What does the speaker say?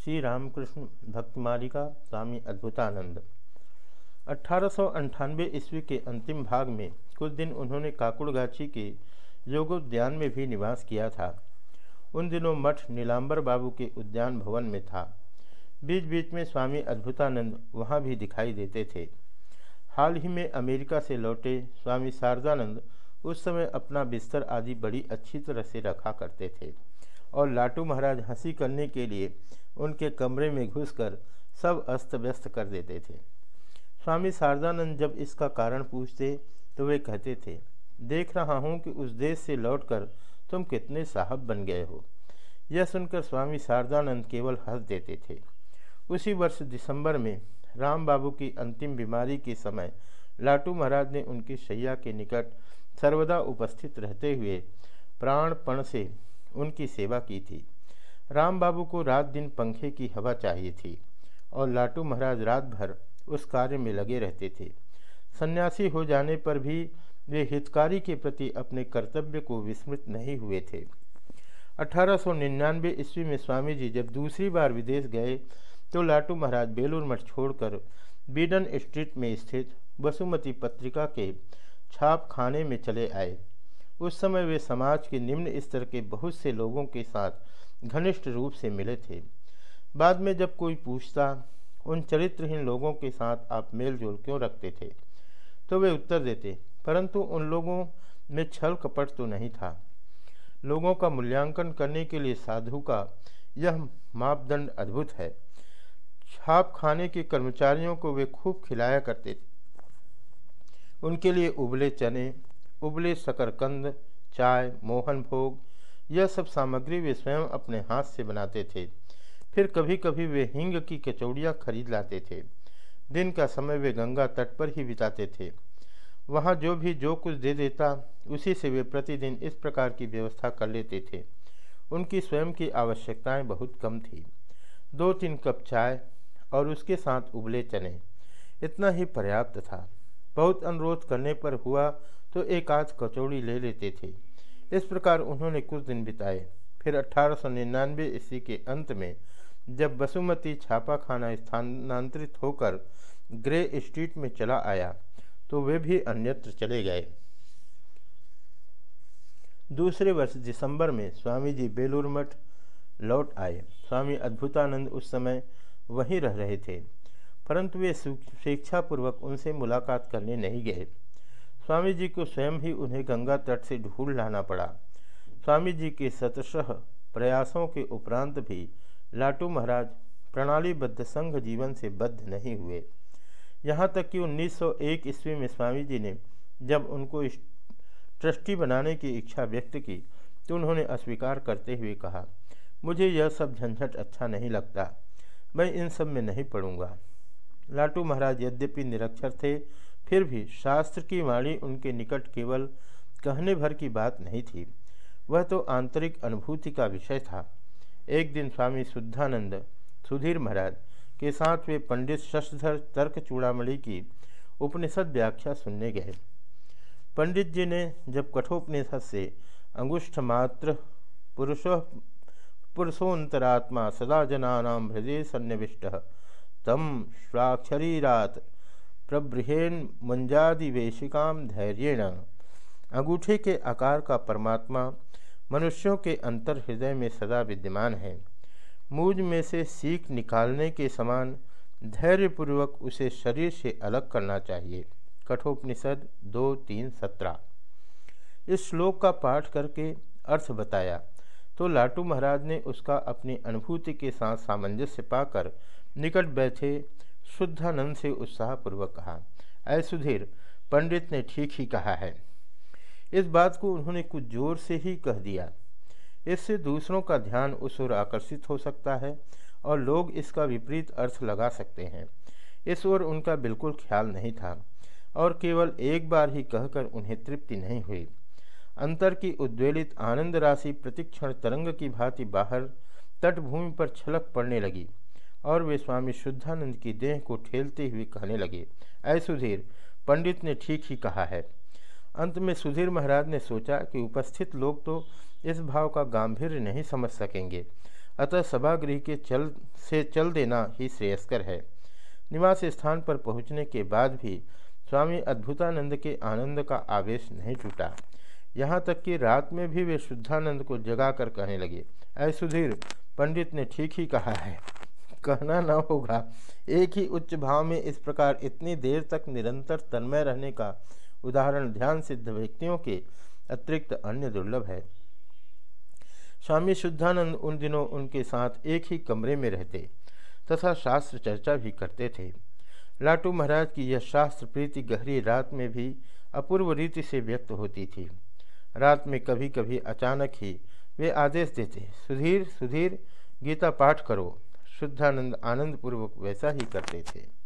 श्री रामकृष्ण भक्तमालिका स्वामी अद्भुतानंद। अठारह ईस्वी के अंतिम भाग में कुछ दिन उन्होंने काकुड़गाछी के योगोद्यान में भी निवास किया था। उन दिनों मठ नीलांबर बाबू के उद्यान भवन में था। बीच बीच में स्वामी अद्भुतानंद वहाँ भी दिखाई देते थे। हाल ही में अमेरिका से लौटे स्वामी शारदानंद उस समय अपना बिस्तर आदि बड़ी अच्छी तरह से रखा करते थे। और लाटू महाराज हँसी करने के लिए उनके कमरे में घुसकर सब अस्त व्यस्त कर देते थे। स्वामी शारदानंद जब इसका कारण पूछते तो वे कहते थे, देख रहा हूँ कि उस देश से लौटकर तुम कितने साहब बन गए हो। यह सुनकर स्वामी शारदानंद केवल हंस देते थे। उसी वर्ष दिसंबर में राम बाबू की अंतिम बीमारी के समय लाटू महाराज ने उनकी शैया के निकट सर्वदा उपस्थित रहते हुए प्राणपण से उनकी सेवा की थी। राम बाबू को रात दिन पंखे की हवा चाहिए थी और लाटू महाराज रात भर उस कार्य में लगे रहते थे। सन्यासी हो जाने पर भी वे हितकारी के प्रति अपने कर्तव्य को विस्मृत नहीं हुए थे। 1899 ईस्वी में स्वामी जी जब दूसरी बार विदेश गए तो लाटू महाराज बेलूर मठ छोड़कर बीडन स्ट्रीट में स्थित वसुमती पत्रिका के छाप खाने में चले आए। उस समय वे समाज के निम्न स्तर के बहुत से लोगों के साथ घनिष्ठ रूप से मिले थे। बाद में जब कोई पूछता, उन चरित्रहीन लोगों के साथ आप मेल जोल क्यों रखते थे? तो वे उत्तर देते, परंतु उन लोगों में छल कपट तो नहीं था। लोगों का मूल्यांकन करने के लिए साधु का यह मापदंड अद्भुत है। छाप खाने के कर्मचारियों को वे खूब खिलाया करते थे। उनके लिए उबले चने उबले शकरकंद, चाय, मोहन भोग, यह सब सामग्री वे स्वयं अपने हाथ से बनाते थे। फिर कभी कभी वे हिंग की कचौड़ियाँ खरीद लाते थे। दिन का समय वे गंगा तट पर ही बिताते थे। वहाँ जो भी जो कुछ दे देता, उसी से वे प्रतिदिन इस प्रकार की व्यवस्था कर लेते थे। उनकी स्वयं की आवश्यकताएँ बहुत कम थी। दो तीन कप चाय और उसके साथ उबले चने। इतना ही पर्याप्त था। बहुत अनुरोध करने पर हुआ तो एक आध कचौड़ी ले लेते थे। इस प्रकार उन्होंने कुछ दिन बिताए। फिर अठारह सौ निन्यानवे ईस्वी के अंत में जब बसुमती छापा खाना स्थानांतरित होकर ग्रे स्ट्रीट में चला आया तो वे भी अन्यत्र चले गए। दूसरे वर्ष दिसंबर में स्वामी जी बेलूर मठ लौट आए। स्वामी अद्भुतानंद उस समय वहीं रह रहे थे, परंतु वे स्वेच्छापूर्वक उनसे मुलाकात करने नहीं गए। स्वामी जी को स्वयं ही उन्हें गंगा तट से ढूंढ लाना पड़ा। स्वामी जी के शतशः प्रयासों के उपरांत भी लाटू महाराज प्रणालीबद्ध संघ जीवन से बद्ध नहीं हुए। यहाँ तक कि 1901 ईस्वी में स्वामी जी ने जब उनको ट्रस्टी बनाने की इच्छा व्यक्त की तो उन्होंने अस्वीकार करते हुए कहा, मुझे यह सब झंझट अच्छा नहीं लगता। मैं इन सब में नहीं पढ़ूँगा लाटू महाराज यद्यपि निरक्षर थे फिर भी शास्त्र की वाणी उनके निकट केवल कहने भर की बात नहीं थी। वह तो आंतरिक अनुभूति का विषय था। एक दिन स्वामी शुद्धानंद सुधीर महाराज के साथ वे पंडित शशधर तर्क चूड़ामणि की उपनिषद व्याख्या सुनने गए। पंडित जी ने जब कठोपनिषद से अंगुष्ठ मात्र पुरुषो पुरुषोत्तरात्मा सदा जना हृदय सन्निविष्ट, तम स्वाक्षरीरात प्रबृहेन मुंजादिवेशिका धैर्येण। अंगूठे के आकार का परमात्मा मनुष्यों के अंतर हृदय में सदा विद्यमान है। मूज में से सीख निकालने के समान धैर्यपूर्वक उसे शरीर से अलग करना चाहिए। कठोपनिषद दो तीन सत्रह। इस श्लोक का पाठ करके अर्थ बताया। तो लाटू महाराज ने उसका अपनी अनुभूति के साथ सामंजस्य पाकर निकट बैठे शुद्धानंद से उत्साहपूर्वक कहा, ऐ सुधीर, पंडित ने ठीक ही कहा है। इस बात को उन्होंने कुछ ज़ोर से ही कह दिया। इससे दूसरों का ध्यान उस ओर आकर्षित हो सकता है और लोग इसका विपरीत अर्थ लगा सकते हैं। इस ओर उनका बिल्कुल ख्याल नहीं था और केवल एक बार ही कहकर उन्हें तृप्ति नहीं हुई। अंतर की उद्वेलित आनंद राशि प्रतिक्षण तरंग की भांति बाहर तटभूमि पर छलक पड़ने लगी। और वे स्वामी शुद्धानंद की देह को ठेलते हुए कहने लगे, ऐ सुधीर, पंडित ने ठीक ही कहा है। अंत में सुधीर महाराज ने सोचा कि उपस्थित लोग तो इस भाव का गांधीर्य नहीं समझ सकेंगे। अतः सभागृह के चल, से चल देना ही श्रेयस्कर है। निवास स्थान पर पहुँचने के बाद भी स्वामी अद्भुतानंद के आनंद का आवेश नहीं टूटा। यहाँ तक कि रात में भी वे शुद्धानंद को जगा कर कहने लगे, ऐ सुधीर, पंडित ने ठीक ही कहा है। कहना न होगा। एक ही उच्च भाव में इस प्रकार इतनी देर तक निरंतर तन्मय रहने का उदाहरण ध्यान सिद्ध व्यक्तियों के अतिरिक्त अन्य दुर्लभ है। स्वामी शुद्धानंद उन दिनों उनके साथ एक ही कमरे में रहते तथा शास्त्र चर्चा भी करते थे। लाटू महाराज की यह शास्त्र प्रीति गहरी रात में भी अपूर्व रीति से व्यक्त होती थी। रात में कभी कभी अचानक ही वे आदेश देते, सुधीर सुधीर, गीता पाठ करो। शुद्धानंद आनंदपूर्वक वैसा ही करते थे।